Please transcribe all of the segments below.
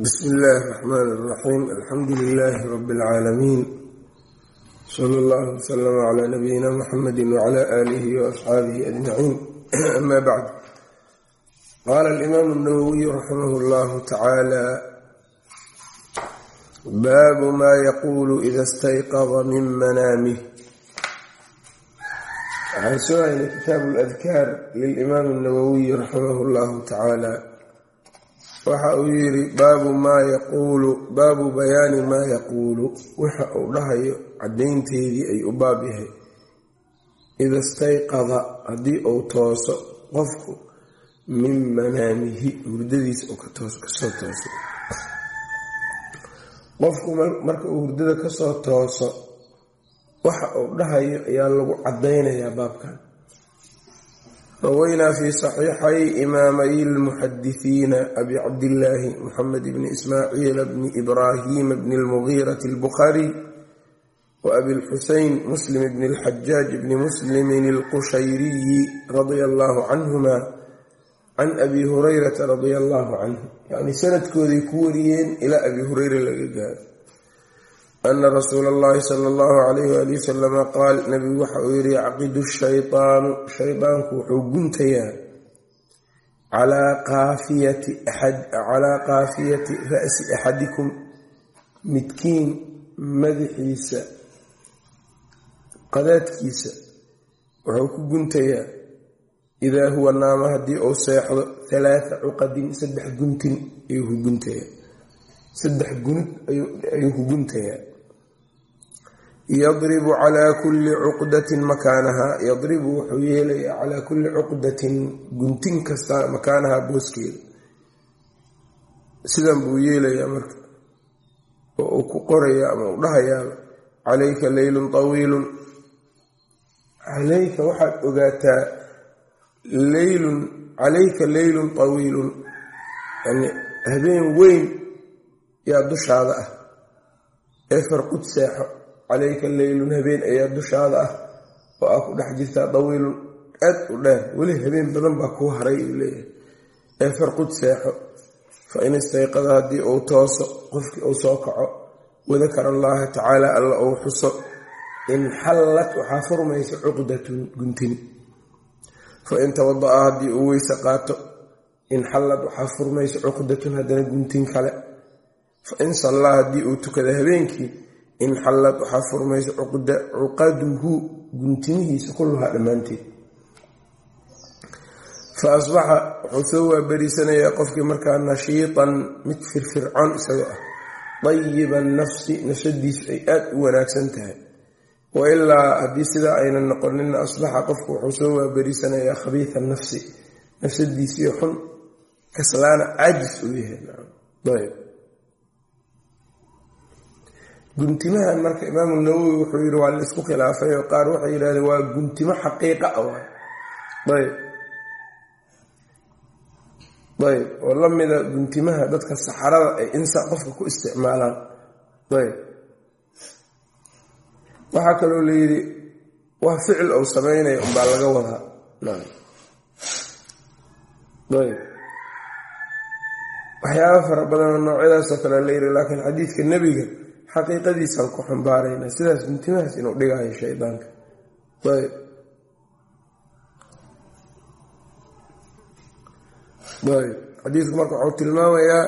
bsmi illaahi اraxmaan اraxiim alxamdu lilaahi rabi اlcaalamiin sala allahu wslama calaa nabiyina muxamedi wcala aalihi waasxaabihi ajmaciin ama bacd qaala alimaamu اnawowiyu raximah اllahu tacaala baabu ma yaquulu ida istayqada min manaamih waxaan soo haynay kitaabu ladkaar lilimaam اnawowiyi raximah اllahu tacaala waxa uu yidhi baabu maa yaquulu baabu bayaani maa yaquulu. Waxa uu dhahayo caddaynteedii ay u baab yahay. Ida istayqada haddii uu tooso qofku min manaamihi hurdadiisa uu ka soo tooso qofku marka uu hurdada ka soo tooso waxa uu dhahayo ayaa lagu caddaynayaa baabkan rawaynaa fi saxiixay imaamay lmuxadisiina abi cabdillaahi muxamed bni ismaaciil bni ibraahima bni lmugiirati albukhaariy wa abi lxuseyn muslim bni alxajaaj bni muslimin alqushayriyi radia allahu canhuma can abi hurayrata radia allahu canhu yacni sanadkooday ku wariyeen ilaa abi hureyra laga gaaro ana rasuula allahi sala allahu calayh waali wasalama qaal nabigu waxa uu yihi yacqidu shaytaanu shaydaanku wuxuu guntayaa calaa qaafiyati ra'si axadikum midkiin madaxiisa qadaadkiisa wuxuu ku guntayaa idaa huwa naama haddii uu seexdo halaatha cuqadin saddex guntin ayuu ku guntayaa saddex gunud ayuu ku guntayaa yadribu calaa kulli cuqdatin makaanahaa yadribu wuxuu yeelayaa calaa kulli cuqdatin guntin kasta makaanahaa booskeeda sidan buu yeelayaa marka. Oo uu ku qorayaa ama u dhahayaa calayka leylun tawiilun. Calayka waxaad ogaataa leylun calayka leylun tawiilun. Yani habeen weyn yaa dushaada ah ee farqud seexo calayka leylun habeen ayaa dushaada ah oo aa ku dhex jirtaa dawiilun aad u dheer. Weli habeen badan baa kuu haray uu leeyahay. Ee farqud seexo. Fa in istayqada haddii uu tooso qofkii uu soo kaco wadakara allaha tacaala alla uu xuso inxallat waxaa furmaysa cuqdatun guntini fa in tawada-a haddii uu weyse qaato inxallad waxaa furmaysa cuqdatun haddana guntin kale. Fa in sallaa haddii uu tukada habeenkii inxallad waxaa furmaysa cuqaduhu guntimihiisa kulluhaa dhammaanteed. Fa asbaxa wuxuu soo waabariisanayaa qofkii markaa nashiitan mid firfircoon isagoo ah. Dayiba nafsi nafsadiisu ay aad u wanaagsan tahay. Wa ilaa haddii sidaa aynan noqonina asbaxa qofku wuxuu soo waabariisanayaa khabiida nafsi nafsadiisii xun kaslaana caajis uu yahay guntimahan marka imaamu nawowi wuxuu yidhi waa la isku khilaafay oo qaar waxay yidhahdeen waa guntimo xaqiiqa ah ayb ayb oo la mida guntimaha dadka saxarada ay insa qofka ku isticmaalaan. Ayb waxaa kaloo layidhi waa ficil ou sameynaya umbaa laga wadaa ayb waxyaaba fara badanoo noocyadaasoo kale la yidhi laakiin xadiidka nebiga xaqiiqadiisaan ku xambaaraynaa sidaas guntimahaas inuu dhigayo shaydaanka. Xadiidku marka wuxuu tilmaamayaa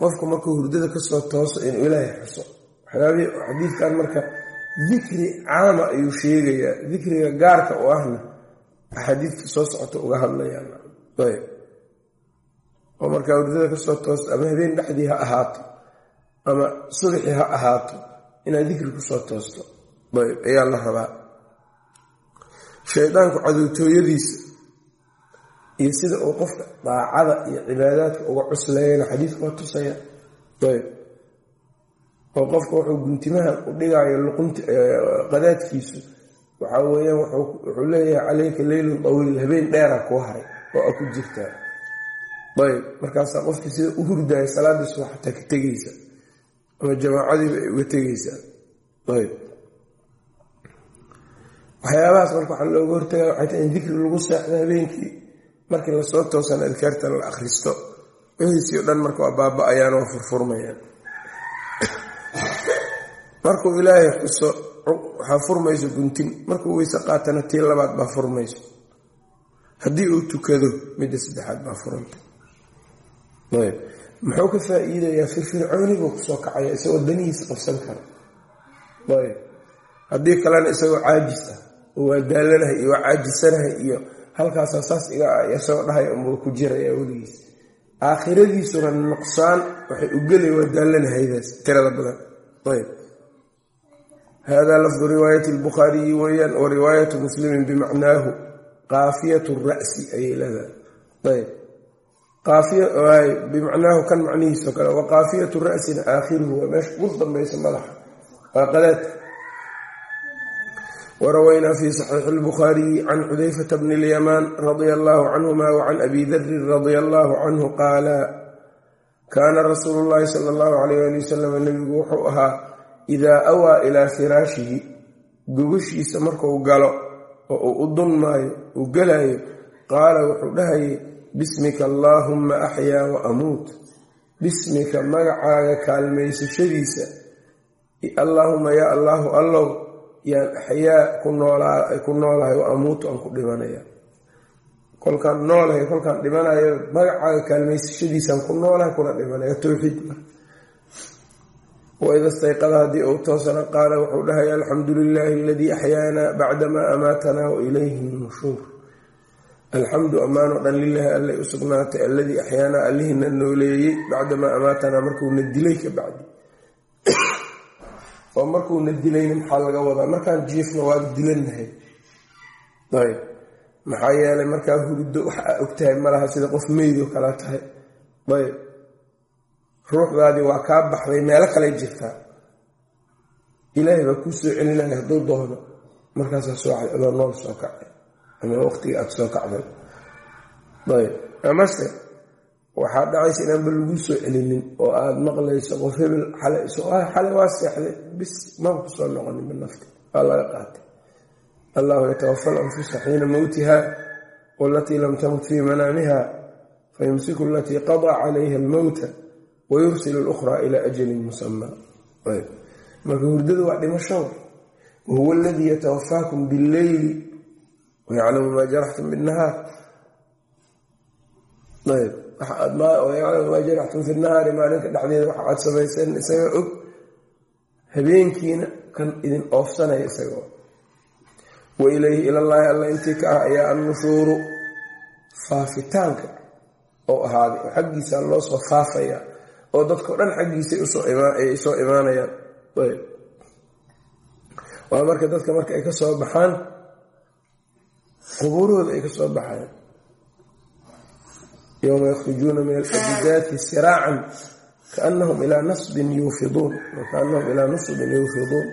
qofku markuu hurdada ka soo tooso inuu ilaahay xuso. Waxyaabihii xadiidkan marka dikri caama ayuu sheegayaa. Dikriga gaarka u ahna axaadiidka soo socota uga oo markaa hurdada ka soo toosto ama habeen dhexdii ha ahaato ama subaxii ha ahaato inaad dikri ku soo toosto. Ayaa la rabaa. Shaydaanku cadowtooyadiisa iyo sida uu qofka daacada iyo cibaadaadka uga cusleeyana xadiidku waa tusaya. Ayb. Oo qofka wuxuu guntimaha u luqunti qadaadkiisu waxaa weeyaan wuxuu leeyahay calayka leylun tawiil habeen dheera kuu haray oo a ku jirtaa ayb markaasaa qofkii sida u hurdaya salaadiisu xataa ka tegaysa ama jamaacadiiba ay uga tegaysaa. Ayb. Waxyaabahaas marka waxaa looga hortagaa waxay tahay in dikri lagu seexdo habeenkii markii la soo toosana adkaarta la akhristo wixiisii o dhan marka waa baaba-ayaan waa furfurmayaan. Markuu ilaahay xuso waxaa furmayso guntin. Markuu weyse qaatana tii labaad baa furmayso. Haddii uu tukado midda saddexaad baa furanta. Ayb muxuu ka faa-iidayaa firfircooni buu ku soo kacaya isagoo danihiisa qabsan kara ayb haddii kalena isagoo caajis ah oo waa daalanahay iyo waa caajisanahay iyo halkaasaa saas iga ah isagoo dhahay unbuu ku jiraya weligiis. Aakhiradiisuna nuqsaan waxay u gelay waa daalanahaydaas tirada badan. Ayb hada lafdu riwaayati lbukhaariyi weeyaan wa riwaayatu muslimin bimacnaahu qaafiyat ra'si ayay leedahay. Ayb bimacnaahu kan macnihiisoo kale wa qaafiyatu ra'sina aakhiruhu waa meesha ugu dambaysa madaxa. Waa qadaadka warawaynaa fi saxiixi اlbukhaariyi can xudayfata bni اlyamaan radia allahu canhuma wacan abi darin radia allahu canhu qaala kaana rasuulu llahi sala allahu alayh ali wasalam nebigu wuxuu ahaa idaa awaa ilaa firaashihi gogashiisa marku galo oo uu u qaala wuxuu dhahayay bismika allaahumma axyaa wa amuut. Bismika magacaaga kaalmaysashadiisa. Allaahuma yaa allaahu allow yaan axyaa ku noolahay wa amuutu aan ku dhimanaya. Kolkaan noolahay kolkaan dhimanayo magacaaga kaalmaysashadiisaan ku noolahay kuna dhimanaya. Towxiid waida stayqada haddii uu toosana qaala wuxuu dhahay alxamdu lilaahi aladii axyaana bacdamaa amaatanaa wa ilayhi nushuur alxamdu ammaanoo dhan lilaahi allay u sugnaatay alladii axyaanaa allihina nooleeyey bacdamaa amaatanaa markuuna dilay ka bacdi. Oo markuuna dilayna maxaa laga wadaa? Markaan jiifna waa dilanahay ayb maxaa yeelay markaa hurdo waxa aa ogtahay malaha sida qof meydoo kala tahay. Ayb ruuxdaadii waa kaa baxday meelo kaley jirtaa ilaahay baa kuu soo celinaya hadduu doono. Markaasaa soo adoo nool soo kacay ama waqtigii aada soo kacday. Amase waxaa dhacaysa inaanba laguu soo celinin oo aada maqlayso qof hebel xale waa seexday. Bis maba ku soo noqonin binafti waa laga qaatay. Allahu yatawafa alanfusa xiina mowtiha walatii lam tamut fii manaamiha fayumsiku alatii qadaa calayha almowta wayursil lukhraa ilaa ajalin musamaa marka hurdadu waa dhimasho. Wahuwa aladii yatawafaakum billeyli wayaclamu maa jaraxtum binnahaar ayb yaclamu maa jaraxtum fi nahaari maalinka dhexdeeda waxa aad samayseen isaga og habeenkiina kan idin oofsanaya isagoo wa ilayhi ilallaahi alla intii ka ah ayaa annushuuru faafitaanka oo ahaaday oo xaggiisa loo soo faafaya oo dadkao dhan xaggiisay ay soo imaanayaan waa marka dadka marka ay ka soo baxaan qubuurahooda ay ka soo baxayaan yowma yakhrujuuna min alajdaati siraacan kaanahum ilaa nasbin yuufiduun kaanahum ilaa nusbin yuufiduun.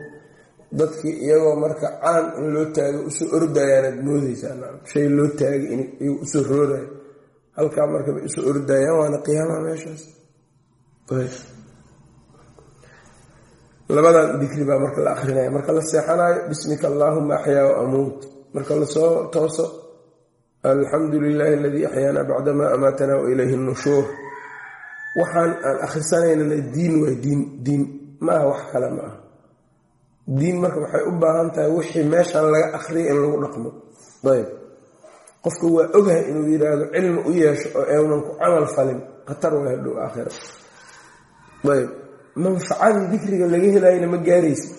Dadkii iyagoo marka caan in loo taago u soo ordayaanaad moodeysaa shay loo taagay in u soo roorayo halkaa marka bay u soo ordayaan waana qiyaamaha meeshaas. Labadan dikri baa marka la akrinaya marka la seexanayo bismika allaahuma axyaa wa amuut marka la soo tooso alxamdu lilaahi aladii axyaana bacdamaa amaatanaa wa ilayhi nushuur. Waxaan aan akhrisanaynana diin waa diin diin. Ma wax kale ma aha. Diin marka waxay u baahan tahay wixii meeshan laga akriya in lagu dhaqmo. Ayb. Qofka waa ogahay inuu yidhaahdo cilmi u yeesho oo eunan ku camal falin khatar waa hadhow aakhira. Ayb. Manfacadii dikriga laga helayana ma gaaraysa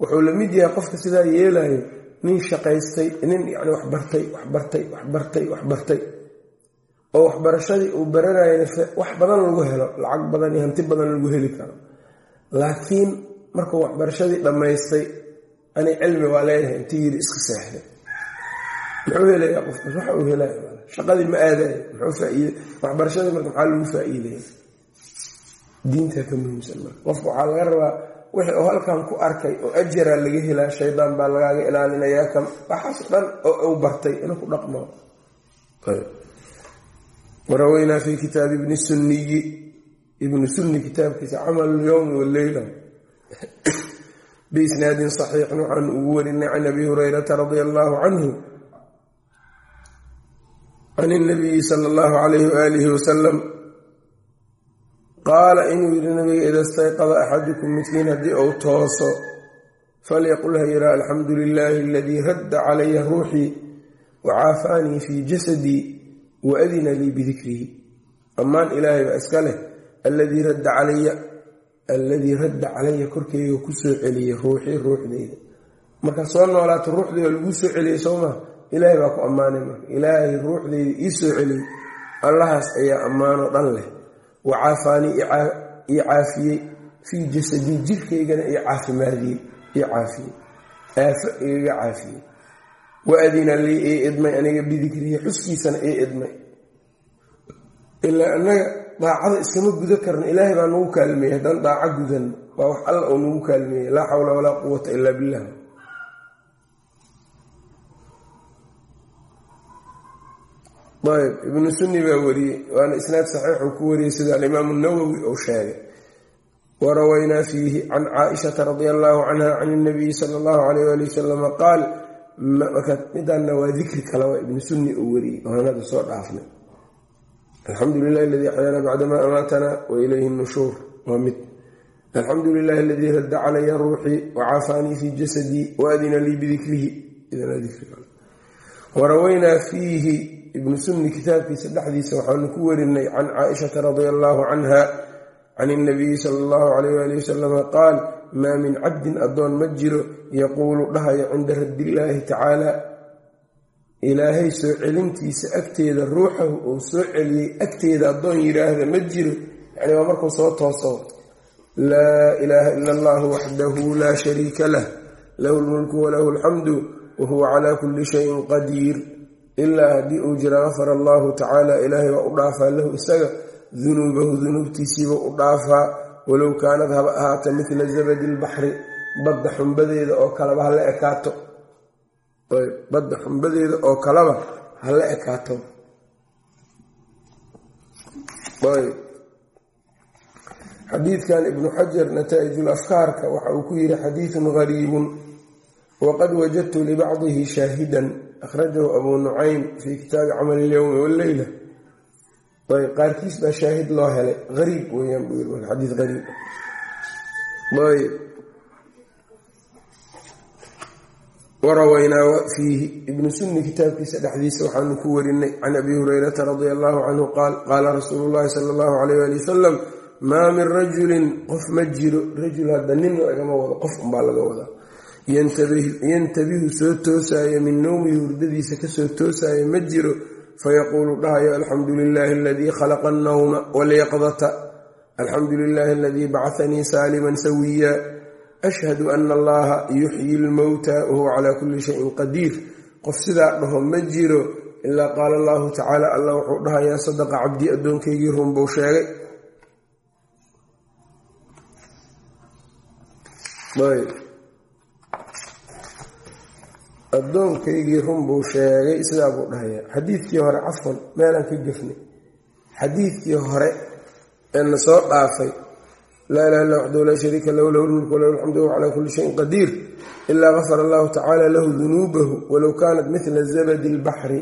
wuxuu la mid yahay qofka sidaa yeelayo nin shaqaystay nin yani waxbartay waxbartay waxbartay waxbartay oo waxbarashadii uu baranayana wax badan lagu helo lacag badan iyo hanti badan lagu heli karo. Laakiin markuu waxbarashadii dhammaystay ani cilmi waa leeyahay intii yiri iska seexday muxuu helayaa qofkaas waxa uu helaya. Shaqadii ma aadayo waxbarashadii marka maxaa lagu faa-iidaya ka muhiimsan marka. Qofka waxaa laga rabaa wixii uu halkan ku arkay oo ajaraa laga helaa shaydaan baa lagaaga ilaalinayaa kan waxaas dhan oo uu bartay inuu ku dhaqmo. Waraweynaa fi kitaabi ibni sunniyi ibnu sunni kitaabkiisa camal lyowmi waleyla biisnaadin saxiixin waxaanu ugu warinay can abi hurayrata radia allaahu canhu. Can inabiyi sala allahu calayhi waaalihi wasalam qaala inuu yidhi nabiga ida stayqada axadukum midkiin haddii uu tooso falyaqul ha yihaa alxamdu lilaahi aladii radda calaya ruuxii wacaafaanii fii jasadii waadina lii bidikrihi ammaan ilaahay baa iska leh alladii radda calaya alladii radda calaya korkeyga ku soo celiyey ruuxii ruuxdeyda markaa soo noolaato ruuxdeyda lagu soo celiyey sowmaa ilaahay baa ku ammaanay marka. Ilaahay ruuxdeyda ii soo celiyey. Allahaas ayaa ammaanoo dhan leh wacaafaanii ii caafiyey fii jasadii jirkaygana ii caafimaadiyey ii caafiyey aafo igaga caafiyey waadina lii ii idmay aniga bidikrihi xuskiisana ii idmay ilaa annaga daacada iskama guda karno ilaahay baa nagu kaalmeeyey haddaan daaco gudanno waa wax alla oo nagu laa xawla walaa quwata ilaa billah ayb ibnu sunni baa wariyey waana isnaad saxiixuu ku wariyey sida alimaamu nawowi uu sheegay. Warawaynaa fiihi can caaishata radi allahu canha can inabiyi sala allahu alayh ali wasalama qaal midaanna waa dikri kale ibnu sunni uu wariyey oanada soo dhaafnay. Alxamdu lilahi aladii axyaana bacdamaa amaatana wa nushuur waa mid. Alxamdu lilahi aladii radda calaya ruuxii wacaafaanii fii jasadii waadina lii bidikrihi warawaynaa fiihi ibnu sunni kitaabkiisa dhexdiisa waxaanu ku warinay can caaishata radia allaahu canha can inabiyi sala allahu calayh waali wasalama qaal maa min cabdin addoon ma jiro yaquulu dhahayo cinda raddillaahi tacaala. Ilaahay soo celintiisa agteeda ruuxahu uu soo celiyey agteeda addoon yidhaahda ma jiro yacni waa markuu soo tooso. Laa ilaaha ila allahu waxdahu laa shariika lah lahu lmulku walahu alxamdu wahuwa calaa kulli shayin qadiir ilaa haddii uu jira gafara allahu tacaala ilaahay waa u dhaafaa lahu isaga. Dunuubahu dunuubtiisiiba u dhaafaa. Walow kaanad haba ahaata midla zabadi lbaxri badda xumbadeeda oo kaleba hala ekaato. Badda xumbadeeda oo kaleba hala ekaato. Xadiidkan ibnu xajar nataa'ijul afkaarka waxa uu ku yidhi xadiidun gariibun. Waqad wajadtu libacdihi shaahidan akhrajahu abuu nucaym fii kitaabi camali ilyowmi walleyla ayb qaarkiis baa shaahid loo helay ariib weyaan buu yii xadiid ariib ayb warawaynaa fiihi ibnu sunni kitaabkiisa dhexdiisa waxaanu ku warinay can abi hurayrata radia allahu canhu qaal qaala rasuulu llahi sala allahu alayh ali wasalam maa min rajulin qof ma jiro rajul hadda nin lagama wado qof unbaa laga wadaa yantabihu soo toosaayo min nowmihi hurdadiisa ka soo toosaayo ma jiro fayaquulu dhahayo alxamdu lilaahi aladii khalaqa annawma walyaqdata alxamdu lilaahi aladii bacanii saaliman sawiya ashhadu ana allaha yuxyi lmowta wahuwa calaa kulli shayin qadiir. Qof sidaa dhaho ma jiro ilaa qaala allahu tacaala allah wuxuu dhahayaa sadaqa cabdii addoonkaygii runbuu sheegay addoonkaygii run buu sheegay sidaa buu dhahayaa xadiidkii hore cafwan meelaan ka gefnay. Xadiidkii hore ee na soo dhaafay laa ilaha illa waxdahu laa shariika lahu lahu lmulku walahu alxamdu wahuwa calaa kulli shayin qadiir ilaa gafara allahu tacaala lahu dunuubahu walow kaanat midla zabadi lbaxri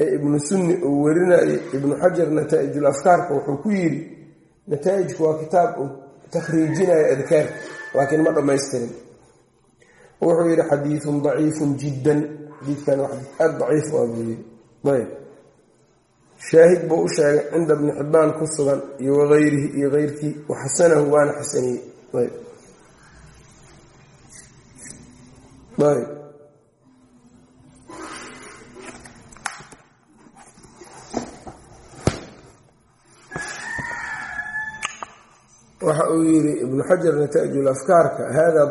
ee ibnu sunni uu warinayay ibnu xajar nataa'ijul afkaarka wuxuu ku yidhi nataa'ijku waa kitaab uu takhriijinayo adkaarka laakiin ma dhammaystirin wuxuu yidhi xadiidun daciifun jiddan. Xadiid aada daciif ah buu yidhi. Ayb shaahid buu u sheegay cinda bni xibbaan ku sugan iyo wagayrihi iyo keyrkii waxasanahu waana xasaniyey. Ayb waxa uu yiri ibn xajar nataaij afkaarka hada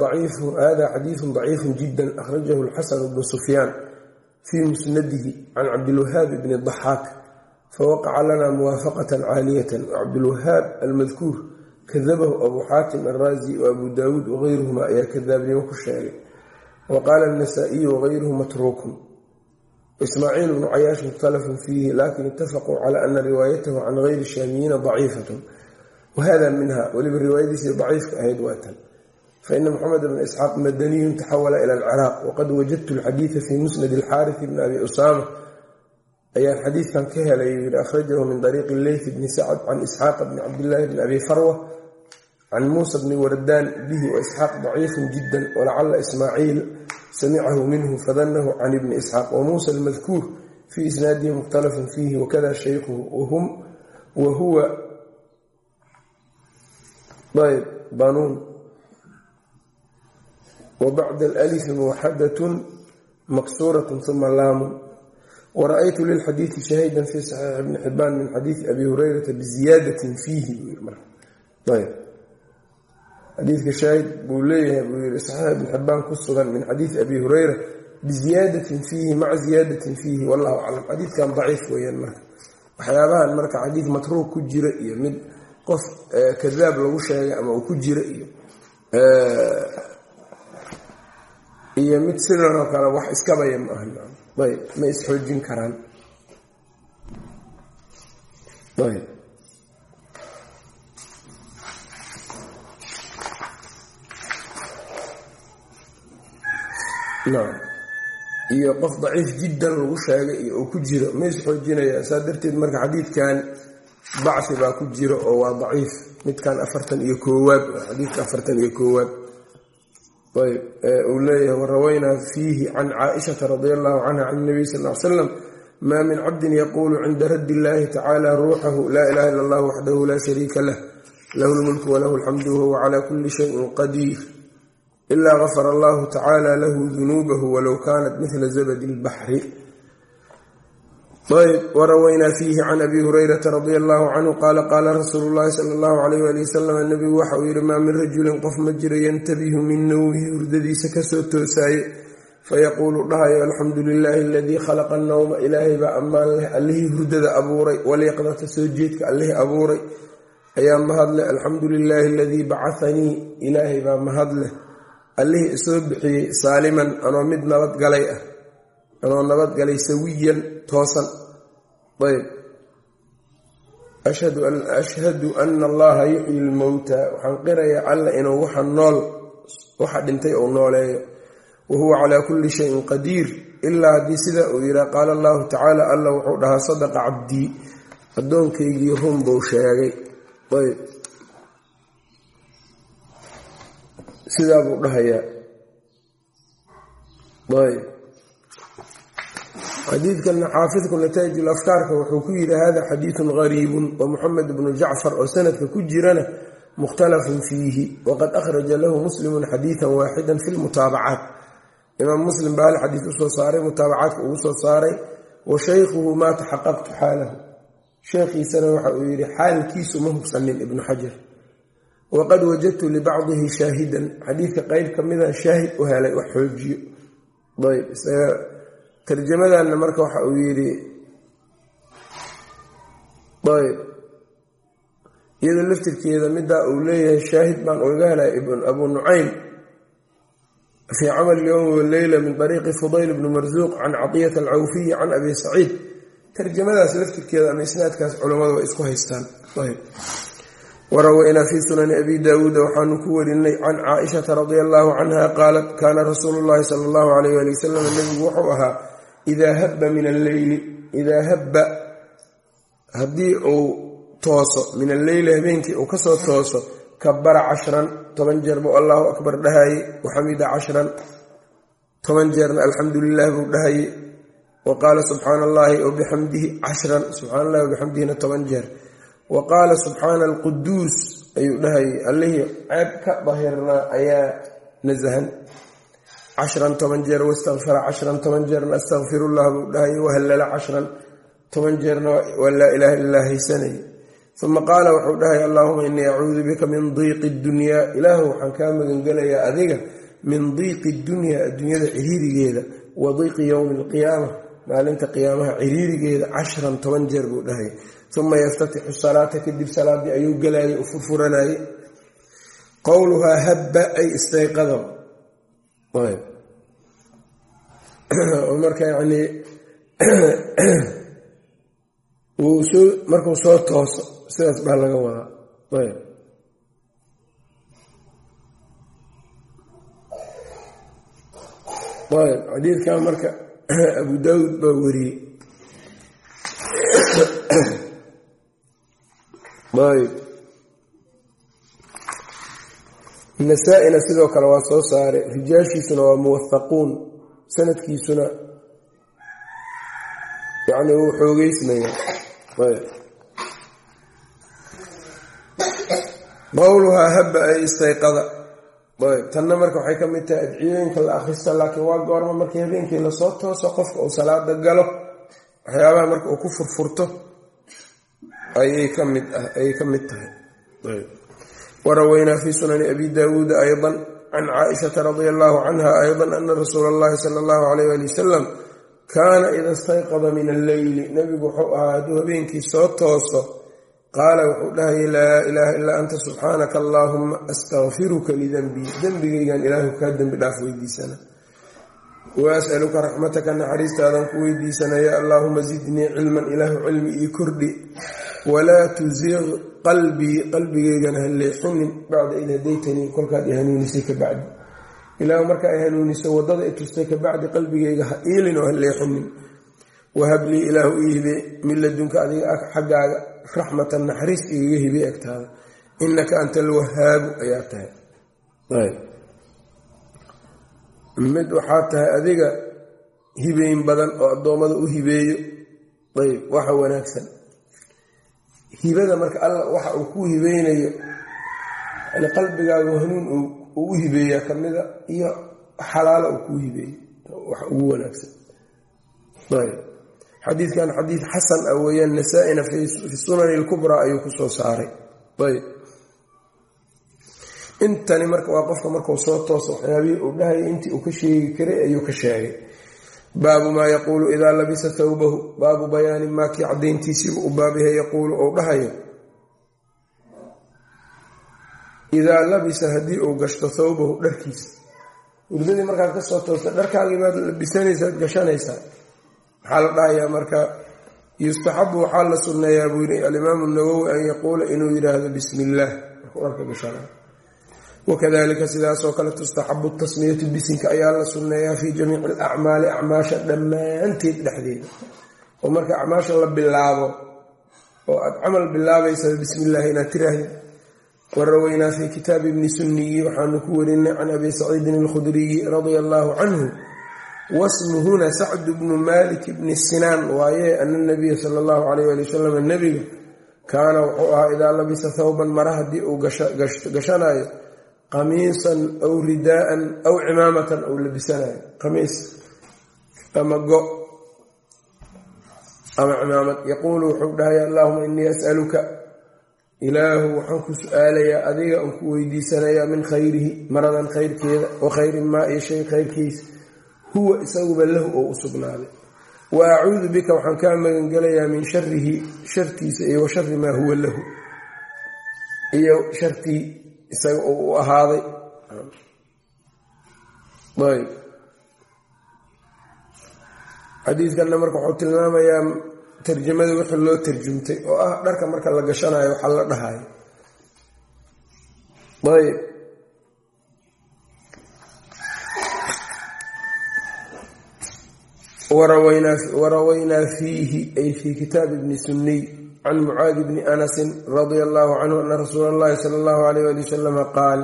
xadiiu daciifu jida akhrajahu xasan bnu sufyaan fii musnadihi can cabdilwahaab bni daxaak fawaqaca lana muwaafaqat caaliyat wacabdilwahaab almadkuur kadabahu abuu xaatim alraazi waabu daawuud wagayruhuma ayaa kadaabnimo ku sheegay. Waqaala anasaa'iyu wagayruhu matruukun. Ismaaciil bnu cayaashin ikhtalafuu fiihi laakiin itafaquu cala ana riwaayatahu can gayri shaamiyiina daciifatun whada minha weliba riwaayadiisii daciifka ahayd waa tan faina moxamed bn isxaaq madaniyun taxawala ila alciraaq waqad wajadtu alxadiida fi musnad alxaarif bni abi usaama ayaan xadiidkan ka helay yii akhrajahu min ariiqi leyth bni sacd can isxaaq bni cabdillaahi bni abi farwa can muusa bni wardaan bihi waisxaaq daciifun jiddan walacala ismaaciil samicahu minhu fadanahu can ibni isxaaq wamuusa almadkuur fii isnaadihi mukhtalafun fiihi wakada shaykhuhu wahuwa ayb banuun wbacd alalifi muwaxadatun maqsuuratun uma laamun wara-aytu lilxadiidi shahiidan fi saxiixi ibni xibaan min xadiidi abi hureyrata biziyaadatin fiihi xadiidka shaahid buu leeyahay buu yii saxiix ibni xibaan ku sugan min xadiidi abi hureyra biziyaadatin fiihi maca ziyaadatin fiihi wallahu aclam xadiidkan daciif weeyaan marka waxyaabahan marka xadiid matruug ku jira iyo mid qof kadaab lagu sheegay ama uu ku jira iyo iyo mid sidan oo kale wax iskabaya ma aha ayb ma isxoojin karaan. Ayb iyo qof daciif jiddan lagu sheegay iyo uu ku jiro ma isxoojinaya saa darteed marka xadiidkan bacfi baa ku jiro oo waa daciif. Midkan afartan iyo koowaad xadiidka afartan iyo koowaad. Ayb uu leeyahay warawaynaa fiihi can caaishata radi allahu canha can nabiy sal l salam maa min cabdin yaquulu cinda raddi illaahi tacaala ruuxahu laa ilaha illa allah waxdahu laa shariika lah lahu lmulku walahu alxamdu wahuwa calaa kulli shayin qadiir. Ilaa gafara allahu tacaala lahu dunuubahu walow kaanat mila zabadi lbaxri ayb warawaynaa fiihi can abi hurayrata radi allahu canhu qaala qaala rasuulu llahi sala allahu alayh ali wasalam nabigu waxa uu yihi maa min rajulin qof ma jiro yantabihu min nawmihi hurdadiisa ka soo toosaaye fayaquulu dhahayo alxamdu lilaahi aladii khalaqa annawma ilaahay baa ammaan leh allihii hurdada abuuray walyaqdata soo jeedka allihii abuuray ayaa mahadleh alxamdu lilaahi aladii bacahanii ilaahay baa mahadleh allihii isoo bixiyey saaliman anoo mid nabadgalay ah anoo nabadgalay sawiyan toosan. Ayb. Ashhadu ana allaha yuxyi lmowta waxaan qirayaa alla inuu waxa nool waxa dhintay uu nooleeyo. Wa huwa calaa kulli shayin qadiir. Ilaa haddii sidaa uu yihaa qaala allahu tacaala alla wuxuu dhahaa sadaqa cabdii addoonkaygii run buu sheegay. Ayb. Sidaa buu dhahayaa. Ayb xadiidkana xaafidku nataa'ij afkaarka wuxuu ku yidhi hada xadiidun gariibun wa muxamed bnu jacfar oo sanadka ku jirana mukhtalafun fiihi waqad akhraja lahu muslimun xadiidan waaxidan fi lmutaabacaat imaam muslim baa hal xadiis u soo saaray mutaabacaadka ugu soo saaray wa shaykhuhu maa taxaqaqtu xaalahu. Sheekhiisana waxa uu yidhi xaalkiisu ma hubsanin ibnu xajar. Waqad wajadtu libacdihi shaahidan. Xadiidka qeyb ka midaan shaahid u helay wax xoojiyo tarjamadanna marka waxa uu yidhi ayb iyadoo laftirkeeda middaa uu leeyahay shaahid baan ugaga helay abu nucaym fii camal yowmi waleyla min ariiqi fudayl bni marsuuq can cadiyat alcawfiyi can abi saciid. Tarjamadaas laftirkeeda ama isnaadkaas culammadu way isku haystaan warawaynaa fii sunani abi daawuuda waxaanu ku warinay can caaishata radia allahu canha qaalat kaana rasuulu llahi sala allahu alayh ali wasalam nebigu wuxuu ahaa idaa habba min alleyli idaa habba haddii uu tooso min alleyli habeenkii uu ka soo tooso kabara cashran toban jeer buu allahu akbar dhahaye waxamida cashran toban jeerna alxamdu lilah buu dhahaye wa qaala subxaana allahi wabixamdihi cashran subxana allahi wabixamdihina toban jeer wa qaala subxaana alquduus ayuu dhahayay allihii ceeb ka dahirnaa ayaa nasahan. Cashran toban jeer wastakfara cashran toban jeerna astakfirullah buu dhahayay wahallala cashran toban jeerna waa laa ilaaha illaa haysanay. Uma qaala wuxuu dhahay allahuma inii acuudu bika min diiqi dunyaa ilaahu waxaan kaa magangelayaa adiga min diiqi dunyaa adduunyada ciriirigeeda wa diiqi yowmi alqiyaama maalinta qiyaamaha ciriirigeeda cashran toban jeer buu dhahay uma yaftatixu salaata kadib salaadii ayuu galayay u furfuranayay qowluhaa habba ay istayqada marka yani markuu soo tooso sidaas baa laga wadaa ayb xadiidkan marka abu daawuud baa wariyey nasaa-ina sidoo kale waa soo saaray rijaashiisuna waa muwahaquun sanadkiisuna. Yani wuu xoogeysmaya. Qowluhaa haba ay istayqada. Ayb tanna marka waxay ka mid tahay adciyooyinka la akhrista laakiin waa goorma markii habeenkii la soo tooso qofka uu salaada galo. Waxyaabaha marka uu ku furfurto ayay ka mid tahay waraweynaa fi sunani abi daawuuda ayضa can caaishata radi allahu canha ayضa ana rasuula اllahi sala اllahu alayh ali wasalam kaana ida istayqada min alleyli nebigu wuxuu ahaa hadduu habeenkii soo tooso qaala wuxuu dhahayay laa ilaaha ilaa anta subxaanaka allaahuma astakfiruka lidenbii dembigaygan ilaahu kaa dembi dhaaf weydiisana waasaluka raxmataka naxariistaadan ku weydiisanaya allaahuma zidnii cilman ilaahu cilmi ii kordhi walaa tusiq qalbii qalbigeygana ha leexinin bacda id hadaytanii kolkaad i hanuunisay ka bacdi. Ilaahu marka ay hanuuniso waddada i tustay ka bacdi qalbigeyga ha iilin oo ha leexinin wahablii ilaahu ii hibe min ladunka adiga xaggaaga raxmatan naxariis igaga hibe egtaada inaka anta alwahaabu ayaa tahay. Mid waxaa tahay adiga hibeyn badan oo addoommada u hibeeyo. Ayb waxa wanaagsan hibada marka alla waxa uu ku hibeynayo yani qalbigaagu hanuun uu u hibeeyaa kamida iyo xalaalo uu kuu hibeeyo wax ugu wanaagsan. Xadiidkan xadiid xasan ah weeyaan nasaa-ina fi sunani lkubraa ayuu ku soo saaray. Ayb intani marka waa qofka markuu soo tooso waxyaabihii uu dhahaya intii uu ka sheegi karay ayuu ka sheegay baabu maa yaquulu idaa labisa thawbahu. Baabu bayaani maa kii cadayntiisiibuu u baabyahay yaquulu ou dhahayo. Idaa labisa haddii uu gashto thawbahu dharkiisa. Hurdadii markaad ka soo toosta dharkaagii baad labisanaysaad gashanaysaa maxaa la dhahayaa marka? Yustaxabu waxaa la sunneeyaa buu yidhi alimaamu nawowi an yaquula inuu yidhaahdo bismi illaah markuu dharka gashana wakadalika sidaasoo kale tustaxabu tasmiyatu bisinka ayaa la sunneeyaa fii jamiici alacmaali acmaasha dhammaanteed dhexdeeda oo marka acmaasha la bilaabo oo aad camal bilaabaysa bismi illaahi inaad tiraahdi waraweynaa fii kitaabi ibni sunniyi waxaanu ku warinay can abi saciidin alkhudriyi radia allaahu canhu wasmuhuna sacdu bnu malik bni sinaan waaye ana nabiya sala allahu calayh ali wasalam nebiga kaana wuxuu ahaa idaa labisa thawban mara haddii uu gashanayo qamiisan aw ridaaan aw cimaamatan ou labisanayo qamiis ama go ama cimaamad. Yaquulu wuxuu dhahaya allahuma inii as'aluka. Ilaahu waxaan ku su'aalayaa adiga aan ku weydiisanayaa min khayrihi maradan khayrkeeda wa khayri maa iyo shay khayrkiisa. Huwa isaguba lahu oo u sugnaaday. Wa acuudu bika waxaan kaa magangelayaa min sharihi shartiisa iyo wa shari maa huwa lahu. Iyo shartii isaga oo u ahaaday. Ayb. Xadiidkanna marka wuxuu tilmaamayaa tarjamada wixii loo tarjumtay oo ah dharka marka la gashanayo waxaa la dhahayo ayb. Warawaynaa fiihi ay fii kitaabi bni sunniy can mucaadi bni anasin radia allahu canhu ana rasuula allahi sala allahu alayh ali wasalama qaal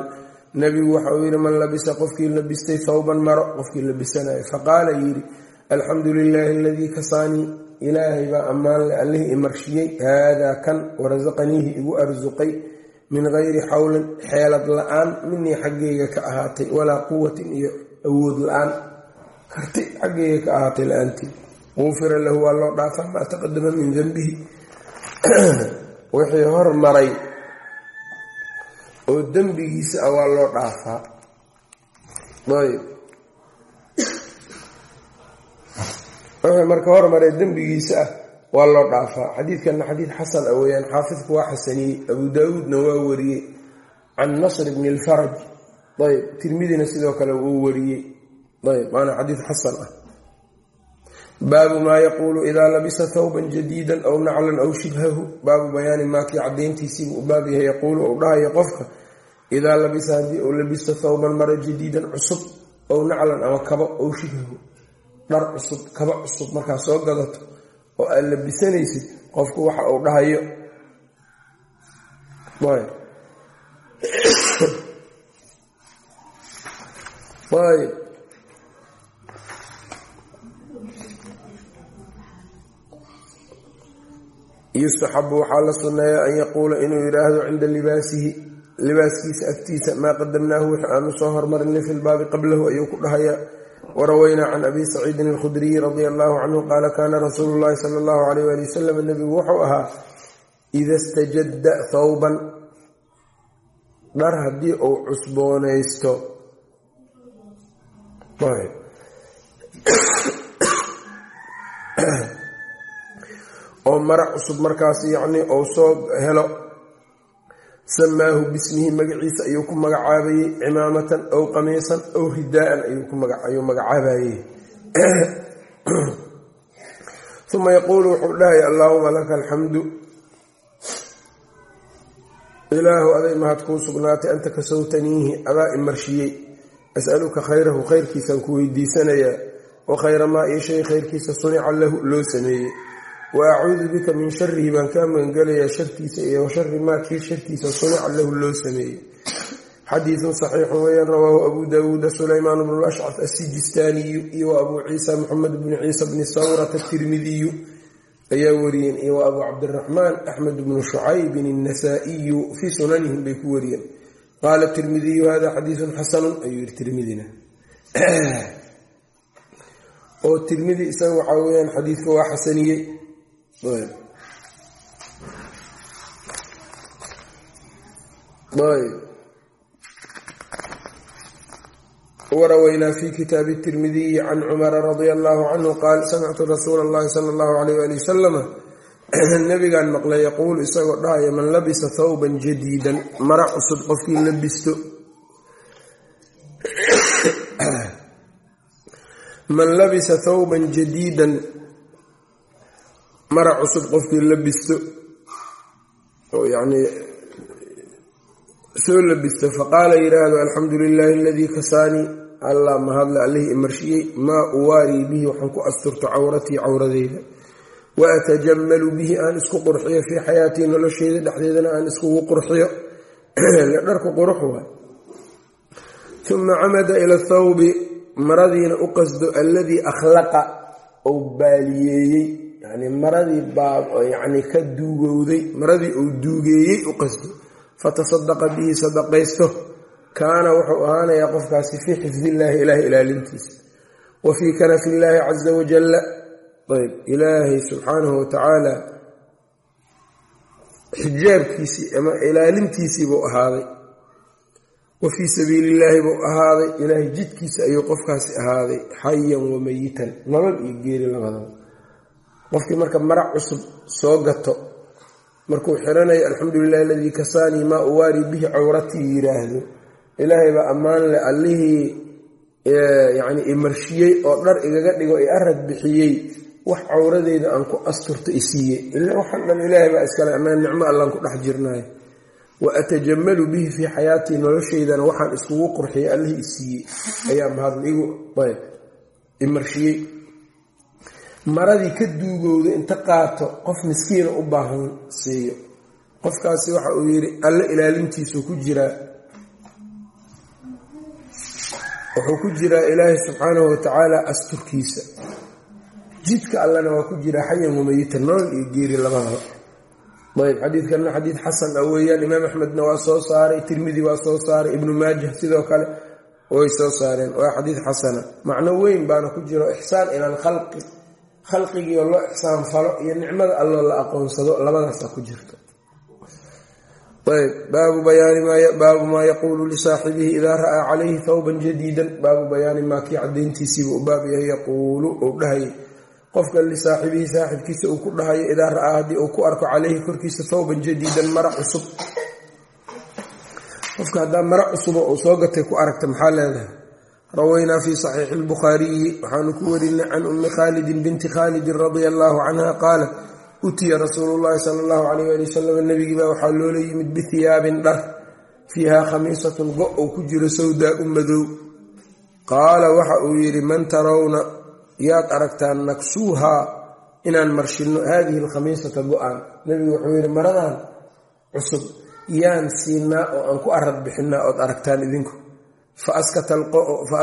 nabigu waxa uu yidhi man labisa qofkii labistay thawban maro qofkii labisanayo faqaala yidhi alxamdu lilaahi aladii kasaanii ilaahay baa ammaanle allihii imarshiyey haadaa kan warasaqaniihi igu arsuqay min gayri xawlin xeelad la'aan minii xaggeyga ka ahaatay walaa quwatin iyo awood la'aan karti xaggeyga ka ahaatay la'aantii gufira lahu waa loo dhaafaa maa taqadama min denbihi wixii hormaray oo dembigiisa ah loo dhaafaa. Ayb. Wixii marka hormaray dembigiisa ah waa loo dhaafaa. Xadiidkanna xadiid xasan ah weeyaan xaafidku waa xasaniyey abu daawuudna waa wariyey. Can nasr bni lfaraj ayb. Tirmidina sidoo kale wuu wariyey. Ayb. Waana xadiid xasan ah baabu maa yaquulu idaa labisa thawban jadiidan aw naclan aw shibhahu. Baabu bayaani maakii cadayntiisiibuu u baab yahay yaquulu ou dhahayo qofka idaa labisa haddii uu labisto thawban maro jadiidan cusub aw naclan ama kabo aw shibhahu. Dhar cusub kaba cusub markaa soo gadato oo aad labisanaysid qofku waxa uu dhahayo. Ayb yustaxabu waxaa la sunneeya an yaquula inuu yidhaahdo cinda libaasihi libaaskiisa agtiisa maa qadamnaahu wix aanu soo hormarinay fi lbaabi qablahu ayuu ku dhahayaa waraweynaa can abi saciidin alkhudriyi radia allahu canhu qaala kaana rasuulu llahi sala allahu alayh ali wasalam nebigu wuxuu ahaa ida stajadda thawban dhar haddii uu cusboonaysto oo mara cusub markaas yacnii uu soo helo. Samaahu bismihi magaciisa ayuu ku magacaabayey cimaamatan ow qamiisan ow ridaa'an ayuu magacaabayey uma yaquulu wuxuu dhahaya allaahuma laka alxamdu ilaahu aday mahad kuu sugnaatay anta kasowtaniihi adaa imarshiyey asaluka khayrahu khayrkiisaan ku weydiisanayaa wa khayra maa iyo shay khayrkiisa sunica lahu loo sameeyey wa acuudu bika min sharihi baan kaa magangelayaa shartiisa iyo wa shari maa kii shartiisa sunica lahu loo sameeyey xadiidun saxiixun weyaan rawaahu abu daawuuda sulaymaan bnu lashcaf asijistaaniyu iyo wa abuu ciisa moxamed bni ciisa bni sawrata tirmidiyu ayaa wariyeen iyo wa abuu cabdiraxmaan axmed bnu shucaybin annasaa'iyu fii sunanihim bay ku wariyeen qaala tirmidiyu hada xadiisun xasanun ayuu yihi tirmidina oo tirmidi isaga waxaa weyaan xadiidka waa xasaniyey waraweynaa fi kitaabi tirmidiyi can cumara radia allahu canhu qaal samictu rasuula allahi sala allahu alayh ali wasalama nabigaan maqlay yaquulu isagoo dhahaya man labisa thawban jadiidan mara cusub qofkii labisto man labisa thawban jadiidan mara cusub qofkii labisto oo yacnii soo labisto faqaala yidhaahdo alxamdu lilaahi aladii kasaanii allah mahadle allihii imarshiyey maa uwaarii bihi waxaan ku asturto cawratii cawradeyda. Wa atajamalu bihi aan isku qurxiyo fii xayaatii nolosheyda dhexdeedana aan iskugu qurxiyo. Dharku qurux waay. Uma camada ila thawbi maradiina u qasdo alladii akhlaqa ou baaliyeeyey yani maradii yani ka duugowday maradii uu duugeeyey u qasdo fatasadaqa bihi sadaqaysto kaana wuxuu ahaanayaa qofkaasi fii xifdillaahi ilaahay ilaalintiisa. Wa fii kanafi illaahi casa wajalla ayb ilaahay subxaanahu watacaala xijaabkiisii ama ilaalintiisii buu ahaaday. Wa fii sabiili illaahi buu ahaaday. Ilaahay jidkiisa ayuu qofkaasi ahaaday xayan wa mayitan nolol iyo geeri labadaba qofkii marka marac cusub soo gato markuu xiranayo alxamdu lilahi aladii kasaanii maa uwaari bihi cawratii yiraahdo. Ilaahay baa ammaan leh allihii yacni imarshiyey oo dhar igaga dhigo i arag bixiyey wax cawradeyda aan ku asturto isiiye waxaan dhan ilaahay baa iskale anaa nicmo allaan ku dhex jirnaay wa atajamalu bihi fii xayaatii noloshaydana waxaan iskugu qurxiyay allihii isiiyey ayaa mahadla igu ayb imarshiyey maradii ka duugowda inta qaato qof miskiina u baahan siiyo. Qofkaasi waxa uu yidhi alle ilaalintiisuu ku jiraa. Wuxuu ku jiraa ilaahay subxaanahu watacaala asturkiisa. Jidka allena waa ku jiraa xayan wamayitan nolol iyo geeri labadaba ayb xadiidkanna xadiid xasan ah weeyaan imaam axmedna waa soo saaray tirmidi waa soo saaray ibnu maajah sidoo kale way soo saareen waa xadiid xasana. Macno weyn baana ku jiro ixsaan ila alkhalqi khalqigiio loo ixsaan falo iyo nicmada alloo la aqoonsado labadaasa ku jirta baabu bayaanibaabu maa yaquulu lisaaxibihi idaa ra'aa calayhi thawban jadiidan. Baabu bayaani maa kii cadayntiisiiba u baab yahay yaquulu uu dhahayay qofka lisaaxibihi saaxibkiisa uu ku dhahayo idaa ra'aa haddii uu ku arko calayhi korkiisa thawban jadiidan mara cusub. Qofka haddaa mara cusubo uu soo gatay ku aragta maxaa leedahay rawaynaa fi saxiixi lbukhaariyi waxaanu ku warinay can ummi khaalidin binti khaalidin radia allaahu canha qaalat utiya rasuulu llahi sala allahu alayh ali wasalam nabigiibaa waxaa loola yimid bihiyaabin dhar fiiha khamiisatun go ou ku jiro sawdaa u madow qaala waxa uu yidhi man tarawna yaad aragtaan naksuuhaa inaan marshino haadihi alkhamiisata go'aan nebigu wuxuu yidhi maradan cusub yaan siinaa oo aan ku arad bixinaa ood aragtaan idinku fa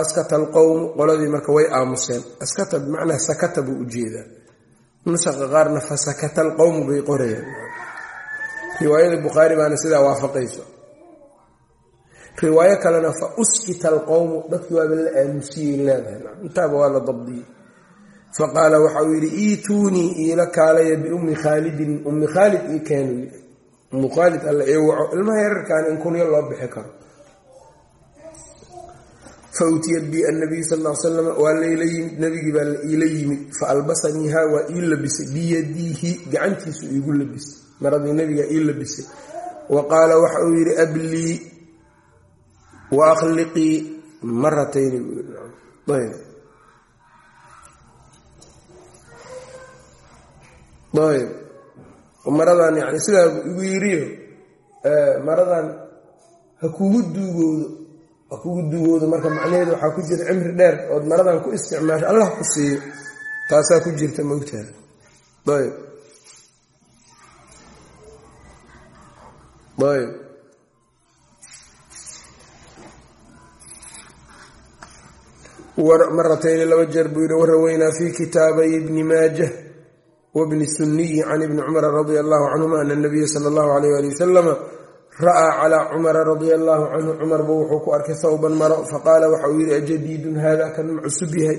askata alqowmu qoladii marka way aamuseen. Askata bimacnaa sakata buu u jeedaa. Nusaqa qaarna fa sakata alqowmu bay qorayaan riwaayada bukhaari baana sidaa waafaqayso. Riwaayo kalena fa uskita alqowmu dadkii waaba la aamusiyey leedahay. Intaaba waa la dabdiyey. Faqaala waxa uu yidhi iituunii iila kaalaya biummi khaalidin. Ummi khaalid ii keenu yidhi ummu khaalid alla ee waco ilmaha yararkaani in kunyo loo bixi karo fa utiyat bi annabiyu sal l salam waa layla yimid nabigii baa la iila yimid fa albasaniiha waa ii labisay biyadiihi gacantiisu iigu labisay maradii nabigaa ii labisay. Wa qaala waxa uu yidhi ablii wa akhliqii maratayni ayb. Maradan yani sidaa igu yiriyo maradan ha kugu duugoodo kugu duugoodo marka macnaheedu waxaa ku jira cimri dheer ood maradan ku isticmaasho allah ku siiyo taasaa ku jirta mogtaada ayb ayb maratayni laba jeer buu yihi waraweynaa fi kitaabay bni maajah wbni suniyi can ibni cumara radia allahu canhuma ana nabiya sala allahu alayh ali wasalama ra'aa calaa cumara radia allahu canhu cumarba wuxuu ku arkay thawban maro faqaala waxa uu yidhi ajadiidun hada kan ma cusub yahay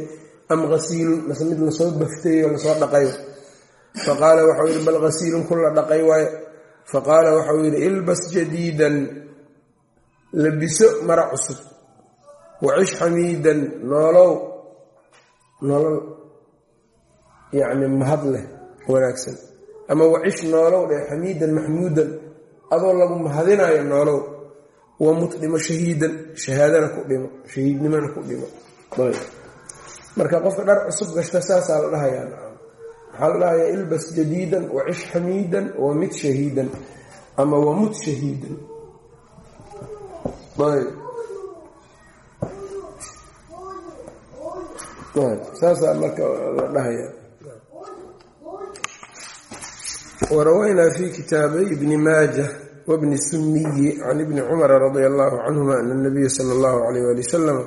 am hasiilun mase mid la soo bafteeyo la soo dhaqayo faqaala waxauu yidhi bal hasiilun kun la dhaqay waaye. Faqaala waxauu yidhi ilbas jadiidan labiso mara cusub wacish xamiidan noolow nolol yacni mahad leh wanaagsan ama wacish noolow dheh xamiidan maxmuudan adoo lagu mahadinayo noolow wamut dhimo shahiidan shahaadana ku dhimo shahiidnimona ku dhimo. Marka qofka dhar cusub gashta saasaa la dhahayaa waxaa la dhahayaa ilbas jadiidan wacish xamiidan wamit shahiidan ama wamut shahiidan. Saasaa marka la dhahaya warawaynaa fi kitaabay ibni maajah wabni suniyi can ibni cumara radia allahu canhuma ana nabiya sala allahu alayh ali wasalam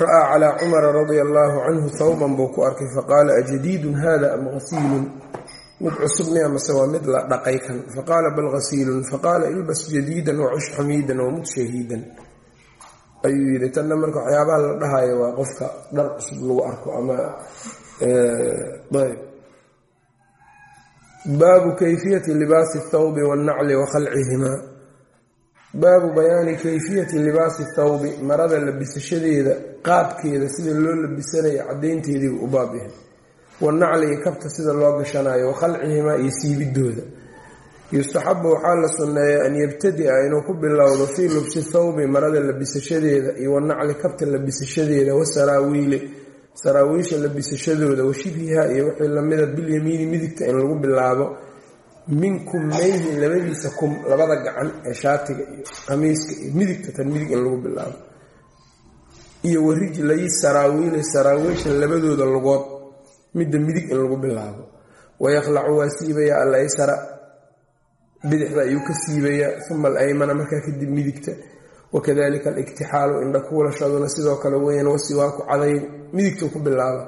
ra'aa calaa cumara radia allahu canhu thawban buu ku arkay faqaala ajadiidun hada am hasiilun mid cusubni amase waa mid la dhaqay kan. Faqaala bal hasiilun faqaala ilbas jadiidan wacush xamiidan wamut shahiidan. Ayuu yidhi tanna marka waxyaabaha la dhahayo waa qofka dhar cusub lagu arko ama baabu kayfiyati libaasi thawbi wannacli wa khalcihimaa baabu bayaani kayfiyati libaasi thawbi marada labisashadeeda qaabkeeda sida loo labisanayo caddaynteediibu u baab yahay. Wanacli iyo kabta sida loo gashanayo wa khalcihimaa iyo siibidooda. Yustaxabu waxaa la sunneeya an yabtadi'a inuu ku bilowdo fii lubsi thawbi marada labisashadeeda iyo wanacli kabta labisashadeeda wasaraawiili saraawiisha labisashadooda wa shibhiha iyo wixii lamida bilyamiini midigta in lagu bilaabo min kummayhi labadiisa kum labada gacan ee shaatiga iyo qamiiska iyo midigta tan midig in lagu bilaabo. Iyo warijlayi saraawiili saraawiisha labadooda lugood midda midig in lagu bilaabo. Wayaqlacu waa siibaya alaysara bidixda ayuu ka siibayaa uma alaymana markaa kadib midigta wakadalika aliktixaalu indha kuulashaduna sidoo kale weyan wasiwaaku cadayn midigtuu ku bilaaba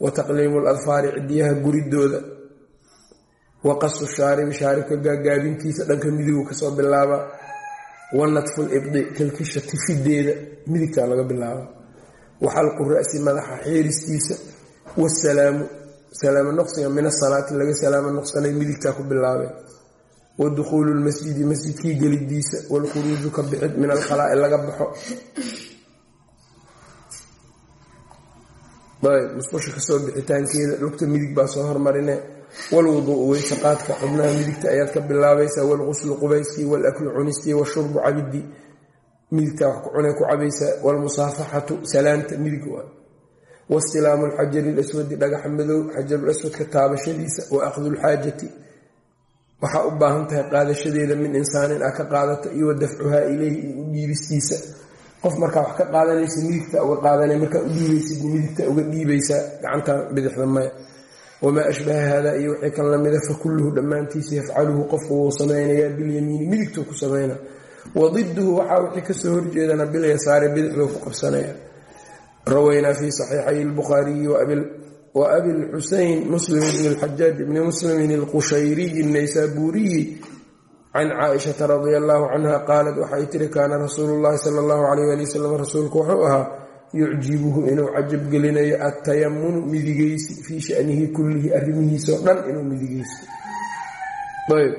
wa taqliimu ladfaari cidiyaha guridooda wa qasu shaaribi shaaribka gaagaabintiisa dhanka midigu ka soo bilaaba wa natfu libdi kalkisha tifideeda midigtaa laga bilaaba wa xalqu ra'si madaxa xeeristiisa wasalaamu salaamo noqsiga min asalaati laga salaamo noqsanay midigtaa ku bilaabay wa dukhuulu lmasjidi masjidkii gelidiisa walkhuruuju ka bixid min alkhalaa'i laga baxo musqusha ka soo bixitaankeeda lugta midig baa soo hormarine walwuduu'u weyse qaadka xubnaha midigta ayaad ka bilaabaysaa walquslu qubayskii walaklu cunistii washurbu cabidii midigtaa wax ku cunay ku cabaysaa walmusaafaxatu salaanta midig waa wastilaamu lxajari laswadi dhagaxa madow xajarulaswadka taabashadiisa wa lxaajati waxaa u baahan tahay qaadashadeeda min insaanin a ka qaadato iyo wa dafcuhaa ileyhi iyo u dhiibistiisa qof markaa wax ka qaadanaysa midigta uga qaadanay markaa u dhiibaysid midigta uga dhiibaysaa gacanta bidixda maya. Wamaa ashbaha hada iyo wixii kan lamida fakulluhu dhammaantiisa yafcaluhu qofku wuu samaynayaa bilyamiini midigtuu ku samaynaa wadiduhu waxaa wixii ka soo horjeedana bilyasaari bidixduu ku qabsanaya. Rawaynaa fi saxiixay lbukhaariyi wa abilxuseyn muslim bni lxajaaj bni muslimin alqushayriyi naysaabuuriyi can caaishata radia allahu canha qaalat waxay tiri kaana rasuulu llahi sala allahu alayh ali wasalam rasuulku wuxuu ahaa yucjibuhu inuu cajabgelinayo attayamunu midigeysi fii shanihi kullihi arrimihiisao dhan inuu midigeysto ayb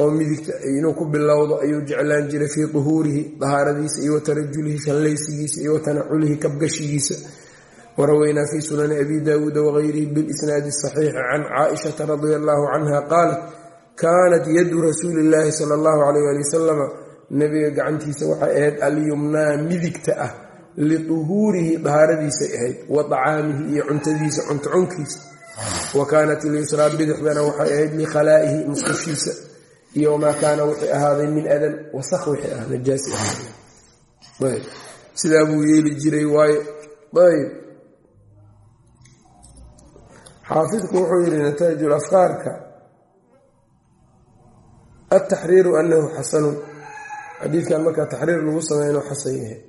oo midigta inuu ku bilowdo ayuu jeclaan jiray fii duhuurihi dahaaradiisa iyo wa tarajulihi shallaysigiisa iyo wa tanaculihi kabgashigiisa. Waraweynaa fi sunani abi daawuuda wagayrihi bilisnaadi saxiixi can caaishata radia allahu canha qaalat kaanat yadu rasuuli illaahi sala allahu alayh ali wasalama nabiga gacantiisa waxay ahayd alyumnaa midigta ah liduhuurihi dahaaradiisay ahayd wa dacaamihi iyo cuntadiisa cuntocunkiisa. Wa kaanat ilyusraa bidixdana waxay ahayd likhalaa'ihi musqushiisa iyo wamaa kaana wixii ahaaday min adan wasaq wixii ah najaasi ahayb sidaa buu yeeli jiray waayo ayb. Xaafidku wuxuu yidhi nataa'ijul afkaarka altaxriiru anahu xasanun. Xadiidkan markaa taxriir lagu sameeya inuu xasan yahay.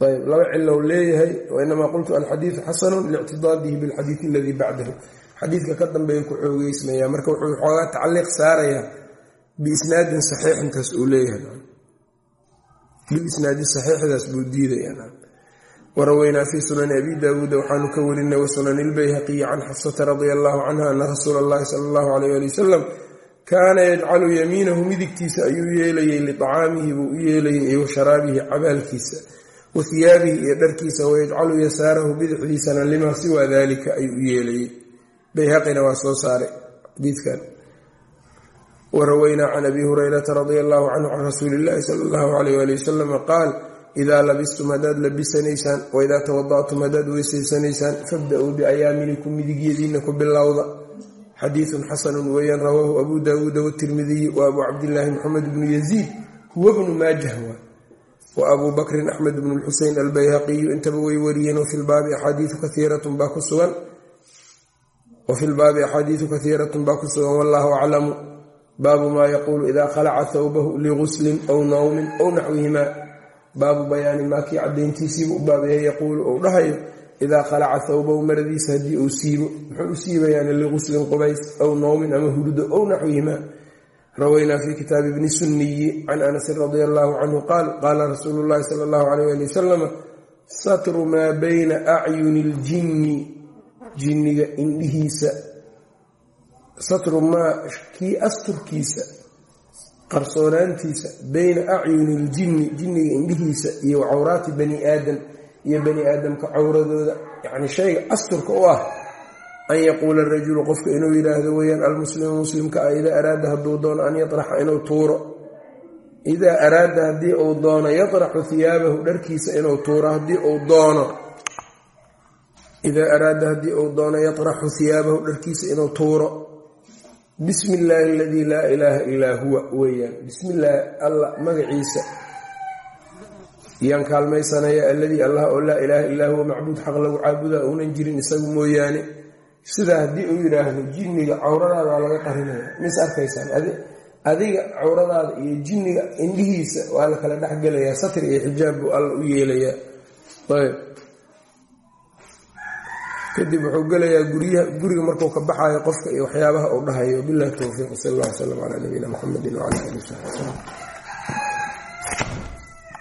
Ayb. Laba cilow leeyahay wainamaa qultu alxadiidu xasanun lictidaadihi bilxadiidi aladii bacdahu. Xadiidka ka dambeeya biisnaadin saxiixintaas uu leeyahay. Biisnaadi saxiixdaas buu diidaya waraweynaa fii sunani abi daawuuda waxaanu ka warinay wasunani lbayhaqiyi can xafsata radia allahu canha ana rasuula allahi sala allahu alayh ali wasalam kaana yajcalu yamiinahu midigtiisa ayuu yeelayay liacaamihi buu u yeelayay iyo sharaabihi cabaalkiisa wa hiyaabihi iyo dharkiisa wayajcalu yasaarahu bidixdiisana limaa siwaa dalika ayuu u yeelayay. Bayhaqina waa soo saaray xadiidkan waraweynaa can abi hurayrata radia allahu canhu can rasuuli illahi sala allahu alayh ali wasalama qaal idaa labistum haddaad labisanaysaan waidaa tawada'tum haddaad weysaysanaysaan fabda-uu biayaaminikum midigyadiina ku bilowda xadiidun xasanun weeyaan rawaahu abu daawuuda watirmidiyi wa abuu cabdillaahi maxamed bnu yaziid huwa bnu maajah waa wa abuu bakrin axmed bnu lxuseyn albayhaqiyu intaba way wariyeen wafi lbaabi axaadiiu kaiiratun baa ku sugan wafi lbaabi axaadiidu kaiiratun baa ku sugan wallahu aclamu baabu maa yaquulu idaa khalaca thawbahu liguslin aw nawmin aw naxwihimaa baabu bayaani maakii cadayntiisiibu u baabeeya yaquulu ou dhahayo idaa khalaca thawbahu maradiisa haddii uu siibo. Muxuu u siibayaan liguslin qubays aw nowmin ama hurdo ow naxwihimaa rawaynaa fi kitaabi bni sunniyi can anasin radia allahu canhu qaal qaala rasuulu llahi sala allahu alayh ali wasalama satru maa bayna acyuni iljinni jinniga indhihiisa satru maa kii asturkiisa qarsoonaantiisa bayna acyuni iljinni jinniga indhihiisa iyo cawraati bani aadam iyo bani aadamka cawradooda. Yacni shayga asturka u ah an yaquula rajulu qofka inuu yidhaahdo weyaan almuslimu muslimka ah idaa araada hadduu doono an yatraxa inuu tuuro. Idaa araada haddii uu doono yatraxu hiyaabahu dharkiisa inuu tuuro haddii uu doono. Idaa araada haddii uu doono yatraxu hiyaabahu dharkiisa inuu tuuro bismi illaahi aladii laa ilaaha illaa huwa weeyaan. Bismi illaahi alla magaciisa. Yaan kaalmaysanaya alladii allah oo laa ilaaha illaa huwa macbuud xaq lagu caabudaa uunan jirin isagu mooyaane. Sidaa haddii uu yidhaahdo jinniga cawradaada laga qarinaya. Mis arkaysaan adiga cawradaada iyo jinniga indhihiisa waa la kala dhexgelayaa satri iyo xijaab buu alla u yeelayaa. Ayb kadib wuxuu gelayaa guryaha guriga markuu ka baxayo qofka iyo waxyaabaha uu dhahayo. Bilahi towfiiq sal allah wslam calaa nabiyina muxamedi wcala ali saxbi wslm